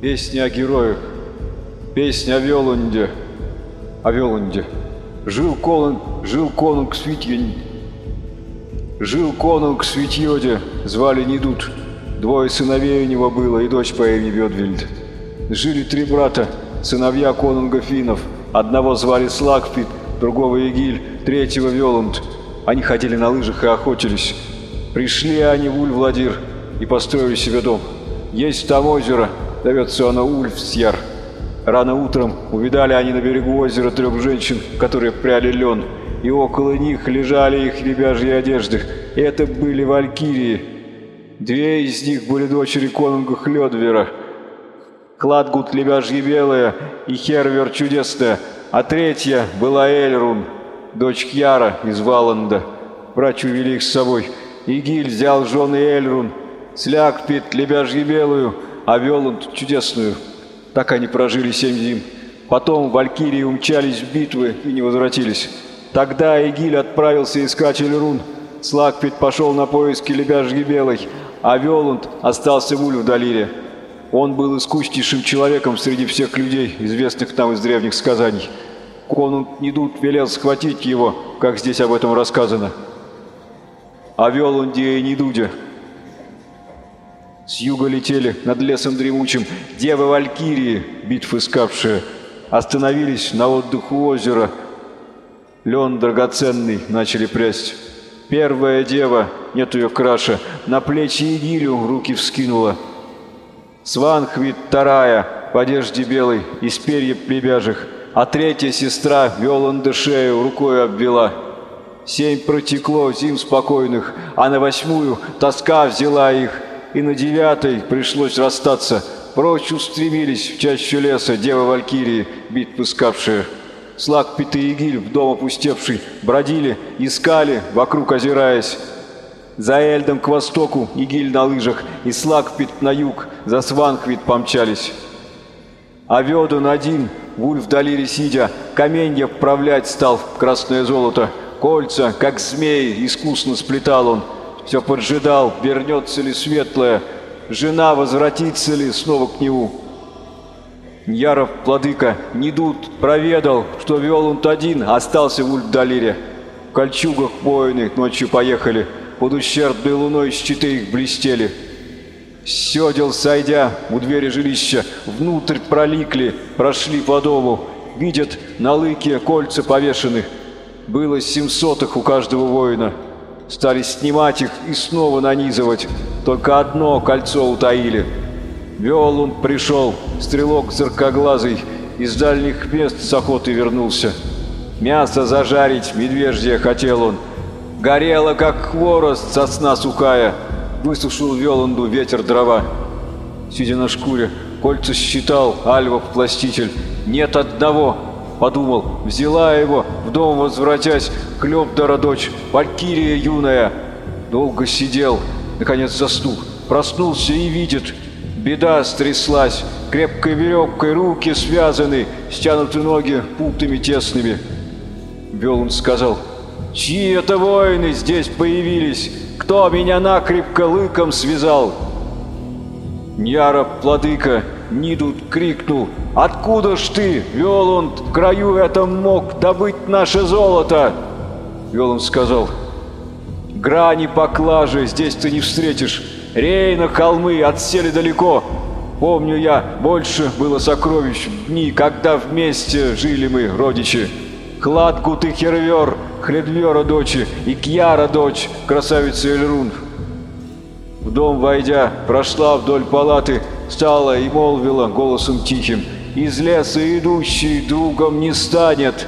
Песня о героях. Песня о Велунде. О Велунде. Жил Конунг, жил Конунг Свитьен. Жил Конунг Свитьоде, звали Недут. Двое сыновей у него было и дочь по имени Бедвильд. Жили три брата, сыновья Конунга Финнов. Одного звали Слакфит, другого Егиль, третьего Велунд. Они ходили на лыжах и охотились. Пришли они в Ульвладир и построили себе дом. Есть там озеро, зовется оно Ульфсьяр. Рано утром увидали они на берегу озера трех женщин, которые пряли лен, и около них лежали их ребяжьи одежды. Это были валькирии. Две из них были дочери конунга Хлёдвера. Хладгут лебяжья белая и Хервер чудесная, а третья была Эльрун, дочь Кьяра из Валанда. Братья увели их с собой. Игиль взял жены Эльрун, Слягпит лебяжьи белую, а Веланд чудесную. Так они прожили семь зим. Потом валькирии умчались в битвы и не возвратились. Тогда Игиль отправился искать Эльрун. Слакпит пошел на поиски лебяжьей белой, а Веланд остался в Ульфдалире. Он был искуснейшим человеком среди всех людей, известных нам из древних сказаний. Конунг Недут велел схватить его, как здесь об этом рассказано. О Велунде и Недуде. С юга летели над лесом дремучим девы Валькирии, битвы искавшие. Остановились на отдых у озера. Лен драгоценный начали прясть. Первая дева, нет ее краше, на плечи Игилю руки вскинула. Сванхвит вторая, в одежде белой, из перьев плебяжих, а третья сестра Веланда шею рукой обвела. Семь протекло зим спокойных, а на восьмую тоска взяла их, и на девятой пришлось расстаться. Прочь устремились в чащу леса девы Валькирии, бит пускавшие. Слаг Питаегиль в дом опустевший бродили, искали, вокруг озираясь. За Эльдом к востоку Игиль на лыжах и Слакпит на юг, за Сванхвит помчались. А Ведун один, Вульф долире сидя, каменья вправлять стал в красное золото. Кольца, как змеи, искусно сплетал он. Все поджидал, вернется ли светлое, жена возвратится ли снова к нему. Яров, владыка, Недут проведал, что он один, остался в Ульфдалире. В кольчугах воины ночью поехали, под ущербной луной щиты их блестели. Седел, сойдя у двери жилища, внутрь проликли, прошли по дому, видят, на лыке кольца повешены. Было семьсот их у каждого воина. Стали снимать их и снова нанизывать, только одно кольцо утаили. Вел он пришел, стрелок зыркоглазый, из дальних мест с охоты вернулся. Мясо зажарить медвежье хотел он. Горело, как хворост, сосна сухая. Высушил Веланду ветер дрова. Сидя на шкуре, кольца считал, Альвов пластитель. Нет одного, подумал, взяла его, в дом возвратясь, Клёпдора дочь, Валькирия юная. Долго сидел, наконец заснул, проснулся и видит, беда стряслась, крепкой веревкой руки связаны, стянуты ноги путами тесными. Велун сказал, «Чьи это воины здесь появились? Кто меня накрепко лыком связал?» Ньяра, владыка, Нидут крикнул, «Откуда ж ты, Велунд, в краю этом мог добыть наше золото?» Велунд сказал, «Грани поклажи здесь ты не встретишь. Рейна, холмы, отсели далеко. Помню я, больше было сокровищ в дни, когда вместе жили мы, родичи. Хладгут и Хервер, Хледвера дочи и Кьяра дочь, красавица Эльрун. В дом войдя, прошла вдоль палаты, стала и молвила голосом тихим, «Из леса идущий другом не станет!»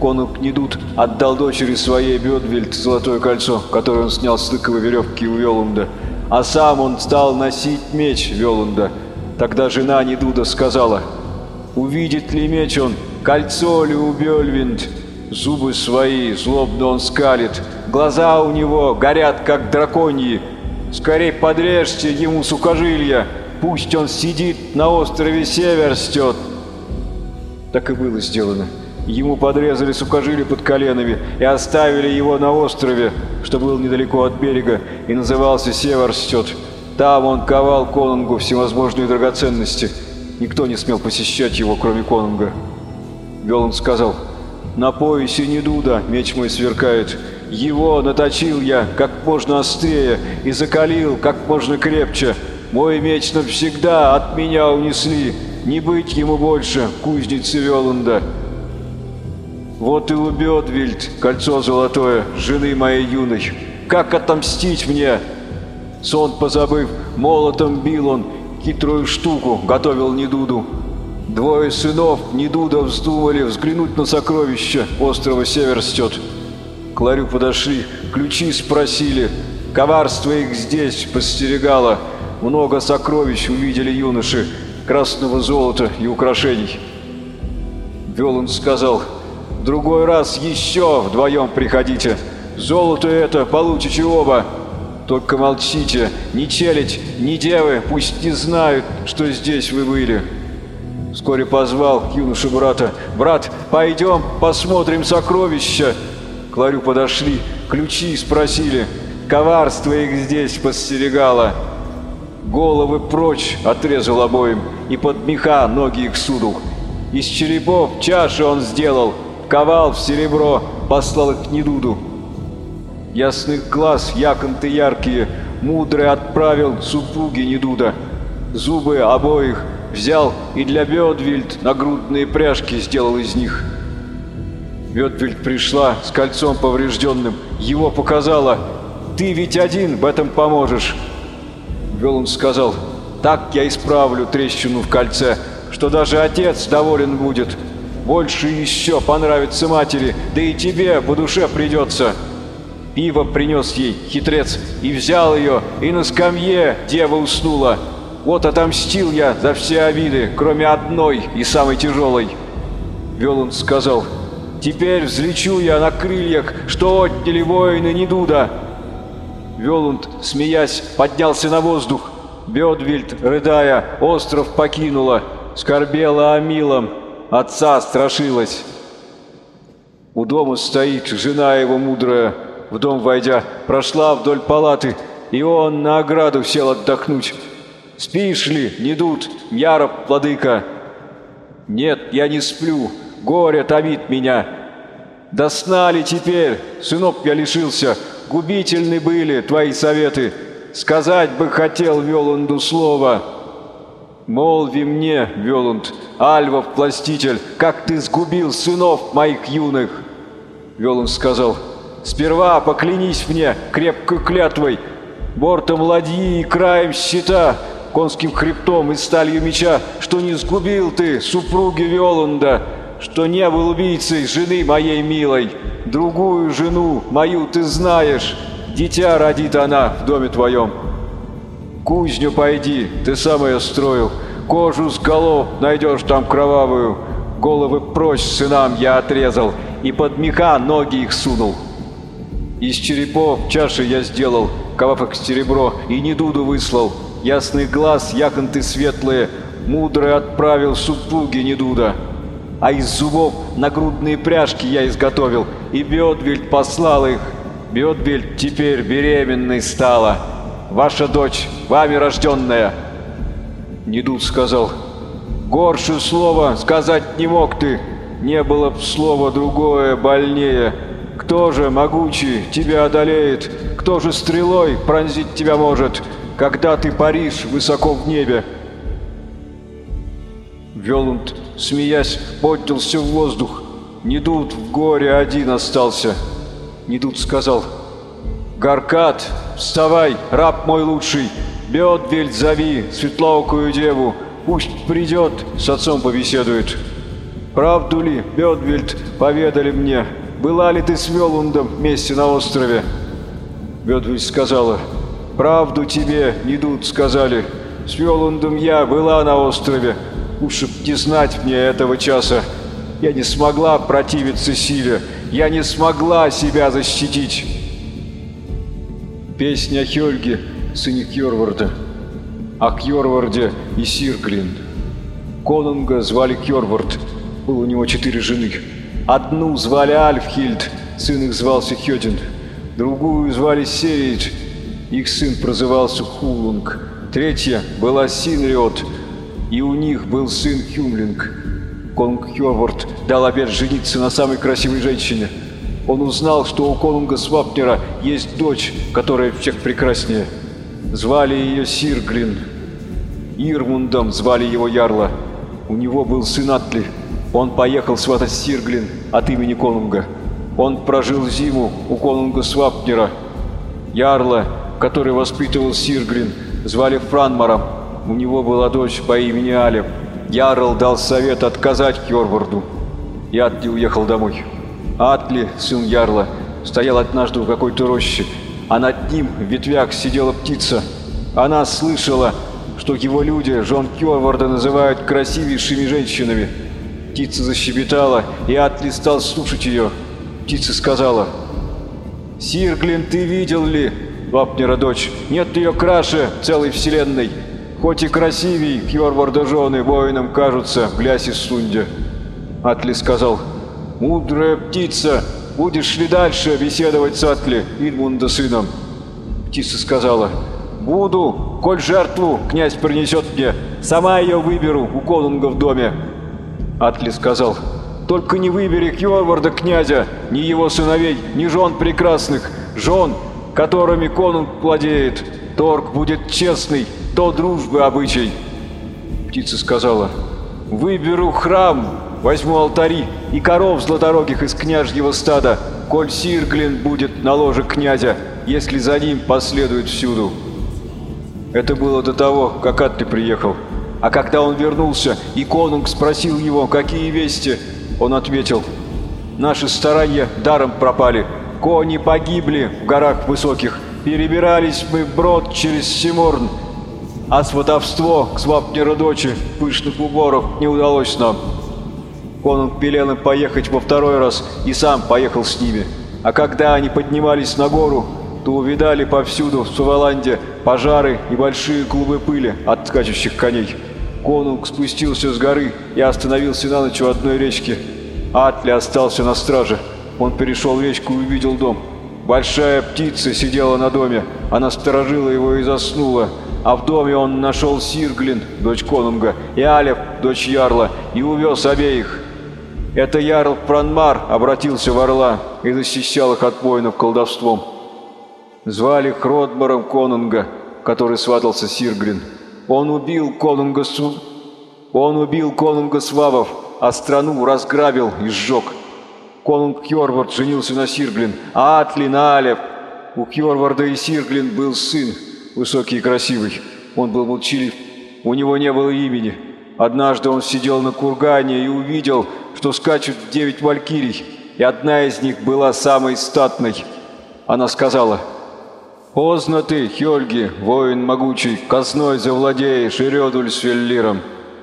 Конунг Недут отдал дочери своей Бедвельд золотое кольцо, которое он снял с лыковой веревки у Велунда, а сам он стал носить меч Велунда. Тогда жена Недуда сказала, «Увидит ли меч он, кольцо ли у Бельвинд?» Зубы свои злобно он скалит, глаза у него горят, как драконьи. Скорей подрежьте ему сухожилья, пусть он сидит на острове Северстет. Так и было сделано. Ему подрезали сухожилия под коленами и оставили его на острове, что был недалеко от берега и назывался Северстет. Там он ковал конунгу всевозможные драгоценности. Никто не смел посещать его, кроме конунга. Веланд сказал, «На поясе не дуда, меч мой сверкает. Его наточил я как можно острее и закалил как можно крепче. Мой меч навсегда от меня унесли, не быть ему больше, кузницы Веланда». Вот и у Бедвильд кольцо золотое, жены моей юной. Как отомстить мне? Сон позабыв, молотом бил он, хитрую штуку готовил Недуду. Двое сынов Недуда вздумали взглянуть на сокровища острова Северстет. К ларю подошли, ключи спросили. Коварство их здесь постерегало. Много сокровищ увидели юноши, красного золота и украшений. Велан сказал, «Другой раз еще вдвоем приходите. Золото это получите оба. Только молчите, ни челядь, ни девы пусть не знают, что здесь вы были». Вскоре позвал юношу брата. «Брат, пойдем посмотрим сокровища!» К ларю подошли, ключи спросили. Коварство их здесь постерегало. Головы прочь отрезал обоим, и под меха ноги их сунул. Из черепов чаши он сделал, ковал в серебро, послал их к Недуду. Ясных глаз, яконты яркие, мудрый отправил супруги Недуда. Зубы обоих взял и для Бедвильд нагрудные пряжки сделал из них. Бедвильд пришла с кольцом поврежденным, его показала. «Ты ведь один в этом поможешь!» Велун сказал, «Так я исправлю трещину в кольце, что даже отец доволен будет. Больше еще понравится матери, да и тебе по душе придется». Пиво принес ей хитрец и взял ее, и на скамье дева уснула. Вот отомстил я за все обиды, кроме одной и самой тяжелой. Велун сказал, Теперь взлечу я на крыльях, что отняли воины Недуда. Велунд, смеясь, поднялся на воздух. Бедвильд, рыдая, остров покинула, скорбела о милом, отца страшилась. У дома стоит жена его мудрая, в дом войдя, прошла вдоль палаты, и он на ограду сел отдохнуть. «Спишь ли, Недуд, Яроб, владыка?» «Нет, я не сплю, горе томит меня. Да сна ли теперь, сынок я лишился, губительны были твои советы. Сказать бы хотел Велунду слово. Молви мне, Велунд, Альвов властитель, как ты сгубил сынов моих юных. Велунд сказал, сперва поклянись мне крепкой клятвой, бортом ладьи и краем щита, конским хребтом и сталью меча, что не сгубил ты супруги Велунда, что не был убийцей жены моей милой. Другую жену мою ты знаешь, дитя родит она в доме твоем. Кузню пойди, ты сам ее строил, кожу с голов найдешь там кровавую. Головы прочь сынам я отрезал, и под меха ноги их сунул. Из черепов чаши я сделал, ковав их серебро, и не дуду выслал. Ясный глаз, яконты светлые, мудрый отправил супруги Недуда а из зубов нагрудные пряжки я изготовил, и Бедвельд послал их. Бедвельд теперь беременной стала. Ваша дочь, вами рожденная. Недуд сказал, горше слова сказать не мог ты, не было б слова другое больнее. Кто же, могучий, тебя одолеет? Кто же стрелой пронзить тебя может, когда ты паришь высоко в небе? Велунд, смеясь, поднялся в воздух. Недут в горе один остался. Недут сказал, «Гаркат, вставай, раб мой лучший, Бедвель зови, светлоокую деву, пусть придет, с отцом побеседует». «Правду ли, Бедвельд, поведали мне, была ли ты с Велундом вместе на острове?» Бедвельд сказала, «Правду тебе, Недут, сказали, с Велундом я была на острове, Уж не знать мне этого часа. Я не смогла противиться силе. Я не смогла себя защитить. Песня о Хельге, сыне Кьорварда. О Кьорварде и Сирглин. Конунга звали Кьорвард. Было у него четыре жены. Одну звали Альфхильд, сын их звался Хёдин. Другую звали Серид, их сын прозывался Хулунг. Третья была Синриот, и у них был сын Хюмлинг. Конунг Хёрвард дал обет жениться на самой красивой женщине. Он узнал, что у конунга Свапнера есть дочь, которая всех прекраснее. Звали ее Сирглин. Ирмундом звали его Ярла. У него был сын Атли. Он поехал сватать Сирглин от имени конунга. Он прожил зиму у конунга Свапнера. Ярла, который воспитывал Сирглин, звали Франмаром. У него была дочь по имени Алеп. Ярл дал совет отказать Хёрварду. И Атли уехал домой. Атли, сын Ярла, стоял однажды в какой-то роще, а над ним в ветвях сидела птица. Она слышала, что его люди, жен Хёрварда, называют красивейшими женщинами. Птица защебетала, и Атли стал слушать ее. Птица сказала, «Сирглин, ты видел ли, Вапнера дочь, нет ее краше целой вселенной. Хоть и красивей, Кьорварда жены воинам кажутся, глясь из Сунде». Атли сказал, «Мудрая птица, будешь ли дальше беседовать с Атли, Идмунда сыном?» Птица сказала, «Буду, коль жертву князь принесет мне, сама ее выберу у конунга в доме». Атли сказал, «Только не выбери Кьорварда князя, ни его сыновей, ни жен прекрасных, жен, которыми конунг владеет. Торг будет честный, то дружбы обычай». Птица сказала, «Выберу храм, возьму алтари и коров златорогих из княжьего стада, коль Сирглин будет на ложе князя, если за ним последует всюду». Это было до того, как Атли приехал. А когда он вернулся, и конунг спросил его, какие вести, он ответил, «Наши старания даром пропали, кони погибли в горах высоких, перебирались мы брод через Симорн, а сватовство к Свапнеру дочи пышных уборов не удалось нам». Конунг велел поехать во второй раз и сам поехал с ними. А когда они поднимались на гору, то увидали повсюду в Суваланде пожары и большие клубы пыли от скачущих коней. Конунг спустился с горы и остановился на ночь у одной речки. Атли остался на страже. Он перешел речку и увидел дом. Большая птица сидела на доме. Она сторожила его и заснула. А в доме он нашел Сирглин, дочь Конунга, и Алев, дочь Ярла, и увез обеих. Это Ярл Пранмар обратился в орла и защищал их от воинов колдовством. Звали Хродмаром Конунга, который сватался Сирглин. Он убил Конунга Су... Он убил Конунга Свавов, а страну разграбил и сжег. Конунг Хьорвард женился на Сирглин, а Атли на Алев. У Хьорварда и Сирглин был сын, высокий и красивый. Он был молчалив, у него не было имени. Однажды он сидел на кургане и увидел, что скачут девять валькирий, и одна из них была самой статной. Она сказала, «Поздно ты, Хельги, воин могучий, казной завладеешь и Рёдуль с Веллиром.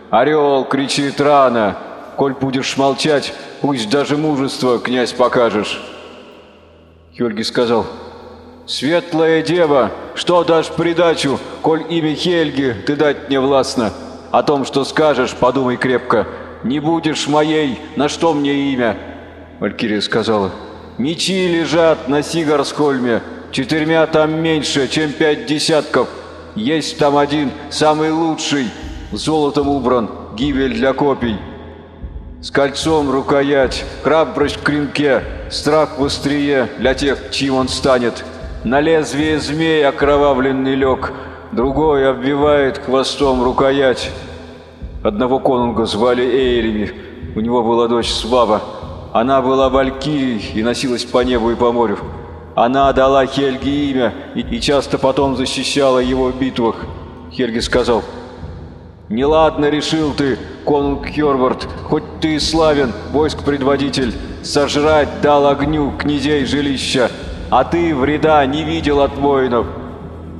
Орел кричит рано, коль будешь молчать, пусть даже мужество, князь, покажешь». Хельги сказал, «Светлая дева, что дашь придачу, коль имя Хельги ты дать не властно? О том, что скажешь, подумай крепко. Не будешь моей, на что мне имя?» Валькирия сказала, «Мечи лежат на Сигарсхольме, Четырьмя там меньше, чем пять десятков. Есть там один, самый лучший, золотом убран, гибель для копий. С кольцом рукоять, храбрость в клинке, страх в острие для тех, чьим он станет. На лезвие змей окровавленный лег, другой обвивает хвостом рукоять. Одного конунга звали Эйрими, у него была дочь Свава. Она была валькирией и носилась по небу и по морю. Она дала Хельге имя и, часто потом защищала его в битвах. Хельги сказал, «Неладно решил ты, конунг Хервард, хоть ты и славен, войск предводитель, сожрать дал огню князей жилища, а ты вреда не видел от воинов.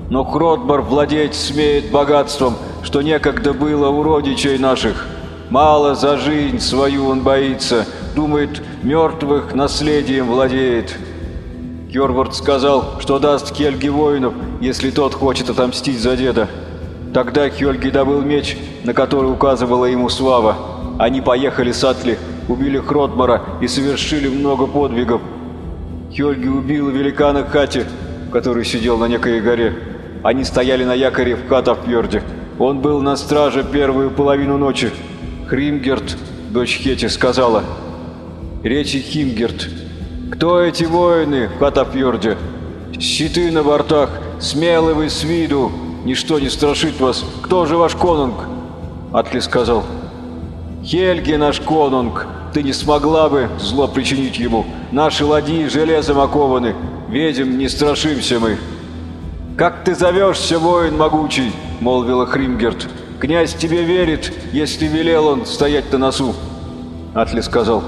Но Хродбар владеть смеет богатством, что некогда было у родичей наших. Мало за жизнь свою он боится, думает, мертвых наследием владеет». Кёрвард сказал, что даст Хельге воинов, если тот хочет отомстить за деда. Тогда Хельги добыл меч, на который указывала ему слава. Они поехали с Атли, убили Хротмара и совершили много подвигов. Хельги убил великана Хати, который сидел на некой горе. Они стояли на якоре в Хатавфьорде. Он был на страже первую половину ночи. Хримгерт, дочь Хети, сказала. Речи Химгерт. Кто эти воины в Хатапьорде? Щиты на бортах, смелы вы с виду, ничто не страшит вас. Кто же ваш конунг? Атли сказал. Хельги наш конунг, ты не смогла бы зло причинить ему. Наши ладьи железом окованы, ведем не страшимся мы. «Как ты зовешься, воин могучий?» — молвила Хримгерт. «Князь тебе верит, если велел он стоять на носу». Атли сказал.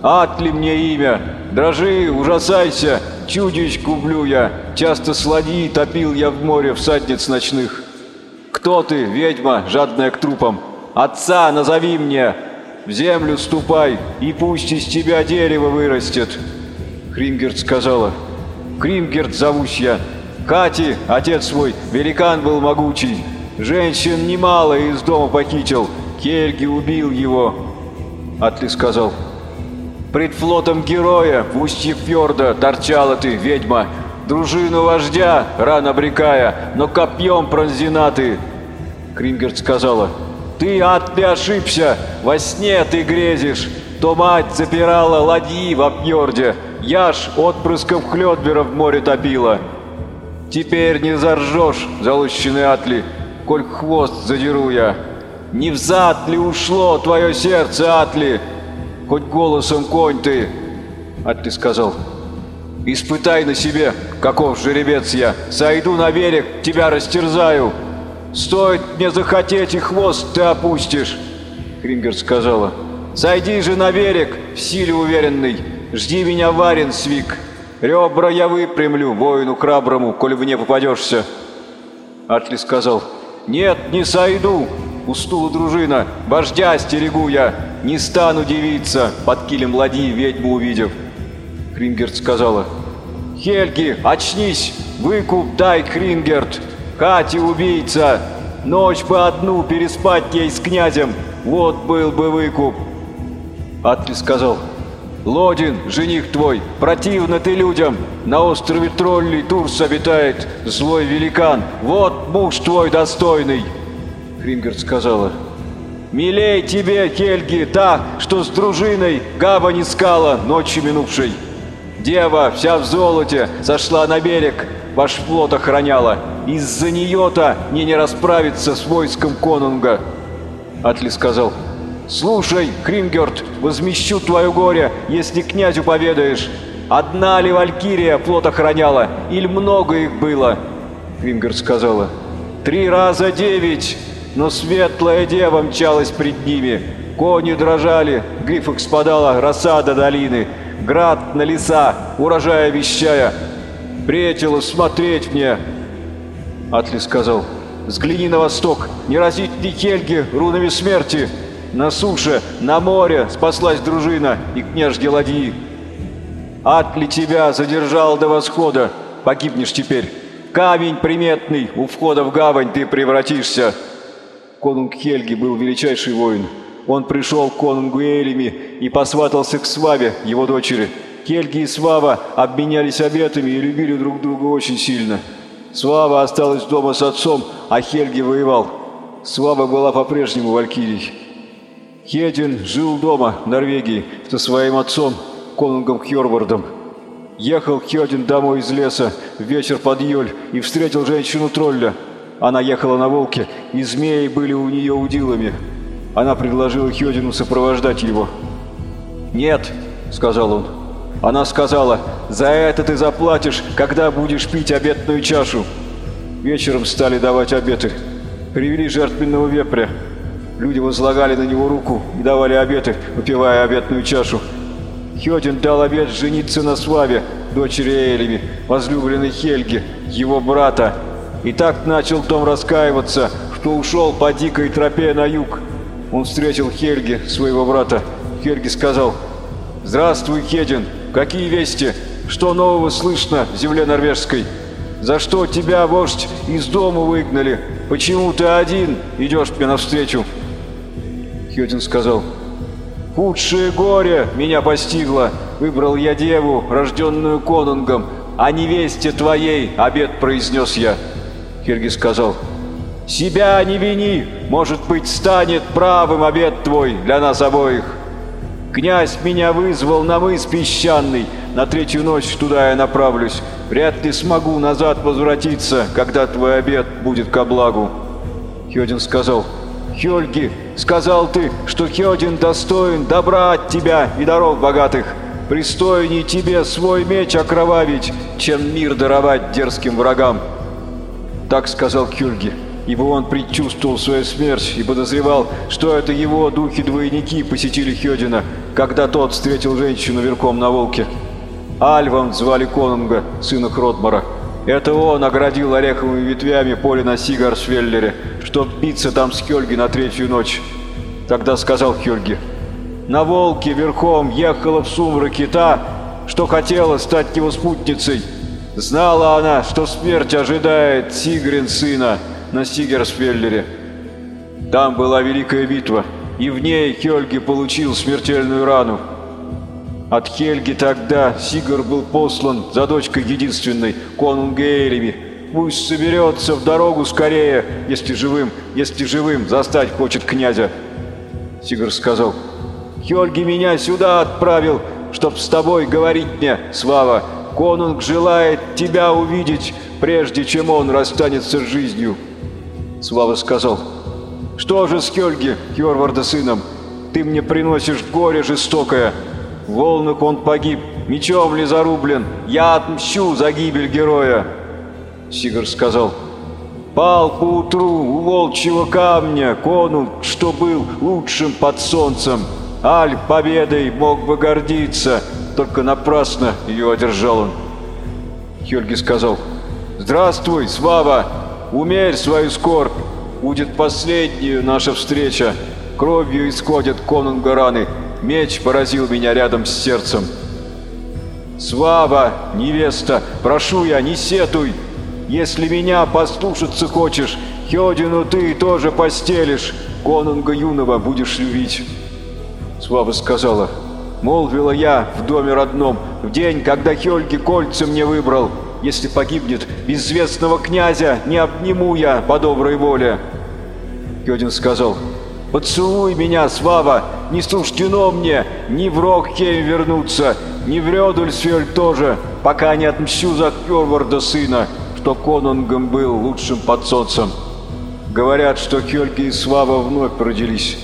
«Атли мне имя! Дрожи, ужасайся! Чудищ гублю я! Часто слади топил я в море всадниц ночных! Кто ты, ведьма, жадная к трупам? Отца назови мне! В землю ступай, и пусть из тебя дерево вырастет!» Хримгерт сказала. «Хримгерт зовусь я, Кати, отец свой, великан был могучий. Женщин немало из дома похитил. Кельги убил его. Атли сказал. Пред флотом героя в устье фьорда торчала ты, ведьма. Дружину вождя, рано обрекая, но копьем пронзена ты. Крингерт сказала. Ты, Атли, ошибся, во сне ты грезишь. То мать запирала ладьи в Апьорде, я ж отпрысков Хлёдбера в море топила. Теперь не заржешь, залущенный Атли, коль хвост задеру я. Не взад ли ушло твое сердце, Атли? Хоть голосом конь ты, Атли сказал. Испытай на себе, каков жеребец я. Сойду на берег, тебя растерзаю. Стоит мне захотеть, и хвост ты опустишь. Крингер сказала. Сойди же на берег, в силе уверенный. Жди меня, Варен, Свик. Ребра я выпрямлю, воину храброму, коли в не попадешься. Атли сказал, нет, не сойду, устула дружина, вождя стерегу я, не стану девиться, под килем ладьи ведьму увидев. Крингерт сказала, Хельги, очнись, выкуп дай, Крингерт, Кати убийца, ночь бы одну переспать ей с князем, вот был бы выкуп. Атли сказал, Лодин, жених твой, противно ты людям. На острове Троллей Турс обитает злой великан. Вот муж твой достойный. Хрингерт сказала. Милей тебе, Хельги, та, что с дружиной гавань искала ночью минувшей. Дева, вся в золоте, сошла на берег, ваш флот охраняла. Из-за нее-то мне не расправиться с войском конунга. Атли сказал. «Слушай, Крингерт, возмещу твое горе, если князю поведаешь. Одна ли Валькирия плод охраняла, или много их было?» Крингерт сказала. «Три раза девять, но светлая дева мчалась пред ними. Кони дрожали, грифах спадала рассада долины, град на леса, урожая вещая. Претила смотреть мне!» Атли сказал. «Взгляни на восток, не разить ли Хельги рунами смерти?» На суше, на море спаслась дружина и княж Геладьи. Ад ли тебя задержал до восхода, погибнешь теперь. Камень приметный, у входа в гавань ты превратишься. Конунг Хельги был величайший воин. Он пришел к конунгу Элеми и посватался к Сваве, его дочери. Хельги и Свава обменялись обетами и любили друг друга очень сильно. Свава осталась дома с отцом, а Хельги воевал. Свава была по-прежнему валькирией. Хедин жил дома в Норвегии со своим отцом, конунгом Хьорвардом. Ехал Хедин домой из леса вечер под Йоль и встретил женщину-тролля. Она ехала на волке, и змеи были у нее удилами. Она предложила Хедину сопровождать его. «Нет», — сказал он. Она сказала, «За это ты заплатишь, когда будешь пить обетную чашу». Вечером стали давать обеты. Привели жертвенного вепря. Люди возлагали на него руку и давали обеты, выпивая обетную чашу. Хёдин дал обет жениться на Славе, дочери Элеми, возлюбленной Хельги, его брата. И так начал Том раскаиваться, что ушел по дикой тропе на юг. Он встретил Хельги, своего брата. Хельги сказал, «Здравствуй, Хедин, какие вести? Что нового слышно в земле норвежской? За что тебя, вождь, из дома выгнали? Почему ты один идешь мне навстречу?» Хёдин сказал, «Худшее горе меня постигло. Выбрал я деву, рожденную конунгом, а невесте твоей обед произнес я». Хельги сказал, Себя не вини, может быть, станет правым обед твой для нас обоих. Князь меня вызвал на мыс песчаный, на третью ночь туда я направлюсь. Вряд ли смогу назад возвратиться, когда твой обед будет ко благу. Хёдин сказал, Хёльги, сказал ты, что Хёдин достоин добра от тебя и дорог богатых. Пристойней тебе свой меч окровавить, чем мир даровать дерзким врагам. Так сказал Хюльги, ибо он предчувствовал свою смерть и подозревал, что это его духи-двойники посетили Хёдина, когда тот встретил женщину верхом на волке. Альвом звали Конунга, сына Хротмара. Это он оградил ореховыми ветвями поле на Сигарсвеллере, чтоб биться там с Хельги на третью ночь. Тогда сказал Хельги, «На волке верхом ехала в сумраке та, что хотела стать его спутницей. Знала она, что смерть ожидает Сигрин сына на Сигерсфеллере. Там была великая битва, и в ней Хельги получил смертельную рану. От Хельги тогда Сигар был послан за дочкой единственной, Конунгейреми. Пусть соберется в дорогу скорее, если живым, если живым застать хочет князя. Сигар сказал, Хельги меня сюда отправил, чтоб с тобой говорить мне, Слава. Конунг желает тебя увидеть, прежде чем он расстанется с жизнью. Слава сказал, что же с Хельги, Херварда сыном? Ты мне приносишь горе жестокое, в волнах он погиб, мечом ли зарублен. Я отмщу за гибель героя. Сигар сказал, Пал поутру у волчьего камня конунг, что был лучшим под солнцем. Аль победой мог бы гордиться, только напрасно ее одержал он. Хельги сказал, «Здравствуй, Слава! Умерь свою скорбь! Будет последняя наша встреча. Кровью исходят конунга раны, Меч поразил меня рядом с сердцем. «Слава, невеста, прошу я, не сетуй! Если меня послушаться хочешь, Хёдину ты тоже постелишь, конунга юного будешь любить!» Слава сказала, молвила я в доме родном, в день, когда Хёльги кольца мне выбрал. Если погибнет безвестного князя, не обниму я по доброй воле. Хёдин сказал, Поцелуй меня, Слава! Не суждено мне ни в Рокхейм вернуться, ни в Рёдульсфельд тоже, пока не отмщу за Кёрварда сына, что конунгом был лучшим под. Говорят, что Хельги и Слава вновь родились.